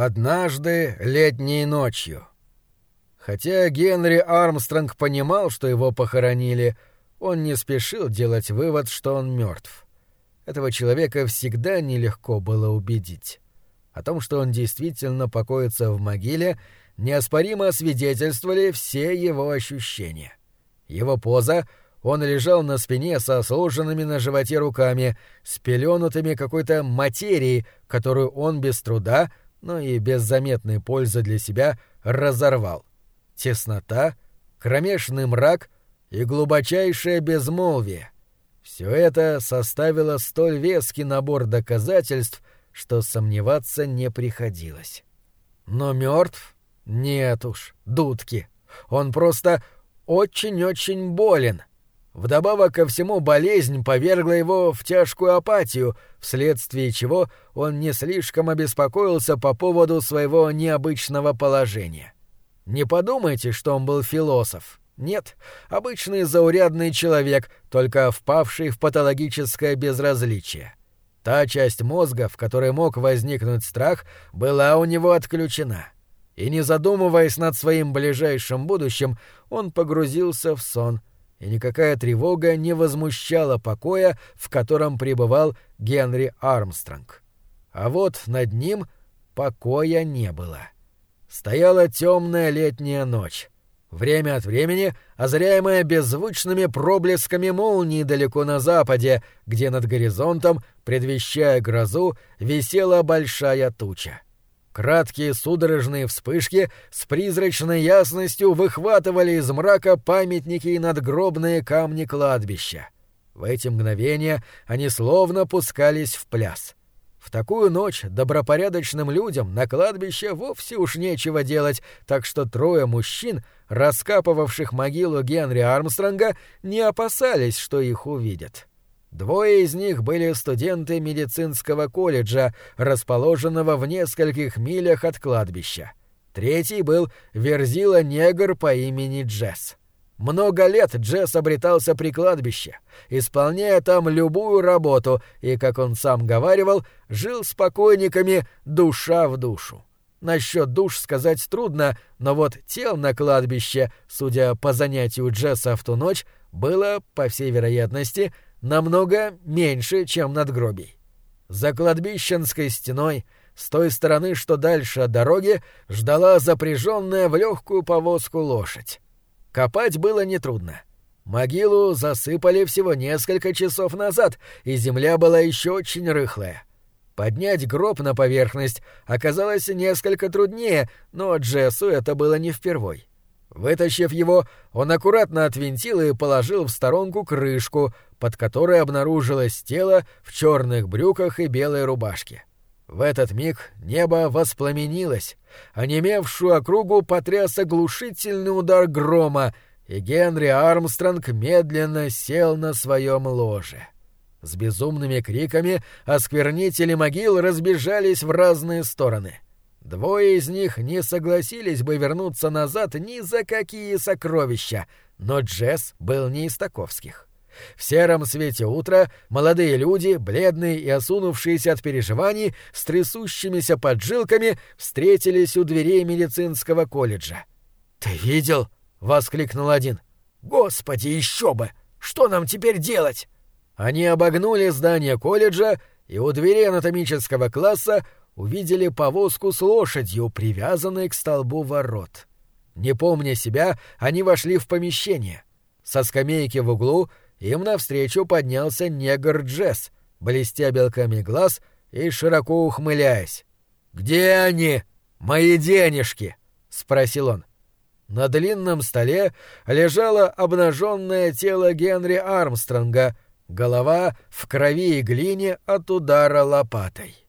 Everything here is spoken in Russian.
Однажды летней ночью. Хотя Генри Армстронг понимал, что его похоронили, он не спешил делать вывод, что он мертв. Этого человека всегда нелегко было убедить. О том, что он действительно покоится в могиле, неоспоримо свидетельствовали все его ощущения. Его поза — он лежал на спине со сложенными на животе руками, с пеленутыми какой-то материей, которую он без труда, но и без заметной пользы для себя, разорвал. Теснота, кромешный мрак и глубочайшее безмолвие. Все это составило столь веский набор доказательств, что сомневаться не приходилось. Но мертв? Нет уж, дудки. Он просто очень-очень болен. Вдобавок ко всему болезнь повергла его в тяжкую апатию, вследствие чего он не слишком обеспокоился по поводу своего необычного положения. Не подумайте, что он был философ. Нет, обычный заурядный человек, только впавший в патологическое безразличие. Та часть мозга, в которой мог возникнуть страх, была у него отключена. И не задумываясь над своим ближайшим будущим, он погрузился в сон — и никакая тревога не возмущала покоя, в котором пребывал Генри Армстронг. А вот над ним покоя не было. Стояла темная летняя ночь, время от времени озряемая беззвучными проблесками молнии далеко на западе, где над горизонтом, предвещая грозу, висела большая туча. Краткие судорожные вспышки с призрачной ясностью выхватывали из мрака памятники и надгробные камни кладбища. В эти мгновения они словно пускались в пляс. В такую ночь добропорядочным людям на кладбище вовсе уж нечего делать, так что трое мужчин, раскапывавших могилу Генри Армстронга, не опасались, что их увидят. Двое из них были студенты медицинского колледжа, расположенного в нескольких милях от кладбища. Третий был верзила-негр по имени Джесс. Много лет Джесс обретался при кладбище, исполняя там любую работу и, как он сам говаривал, жил с покойниками душа в душу. Насчет душ сказать трудно, но вот тел на кладбище, судя по занятию Джесса в ту ночь, было, по всей вероятности, намного меньше, чем надгробий. За кладбищенской стеной, с той стороны, что дальше от дороги, ждала запряженная в легкую повозку лошадь. Копать было нетрудно. Могилу засыпали всего несколько часов назад, и земля была еще очень рыхлая. Поднять гроб на поверхность оказалось несколько труднее, но Джессу это было не впервой. Вытащив его, он аккуратно отвинтил и положил в сторонку крышку, под которой обнаружилось тело в черных брюках и белой рубашке. В этот миг небо воспламенилось, а немевшую округу потряс оглушительный удар грома, и Генри Армстронг медленно сел на своем ложе. С безумными криками осквернители могил разбежались в разные стороны — Двое из них не согласились бы вернуться назад ни за какие сокровища, но Джесс был не из таковских. В сером свете утра молодые люди, бледные и осунувшиеся от переживаний, с трясущимися поджилками, встретились у дверей медицинского колледжа. «Ты видел?» — воскликнул один. «Господи, еще бы! Что нам теперь делать?» Они обогнули здание колледжа, и у двери анатомического класса увидели повозку с лошадью, привязанной к столбу ворот. Не помня себя, они вошли в помещение. Со скамейки в углу им навстречу поднялся негр Джесс, блестя белками глаз и широко ухмыляясь. «Где они? Мои денежки?» — спросил он. На длинном столе лежало обнаженное тело Генри Армстронга, голова в крови и глине от удара лопатой.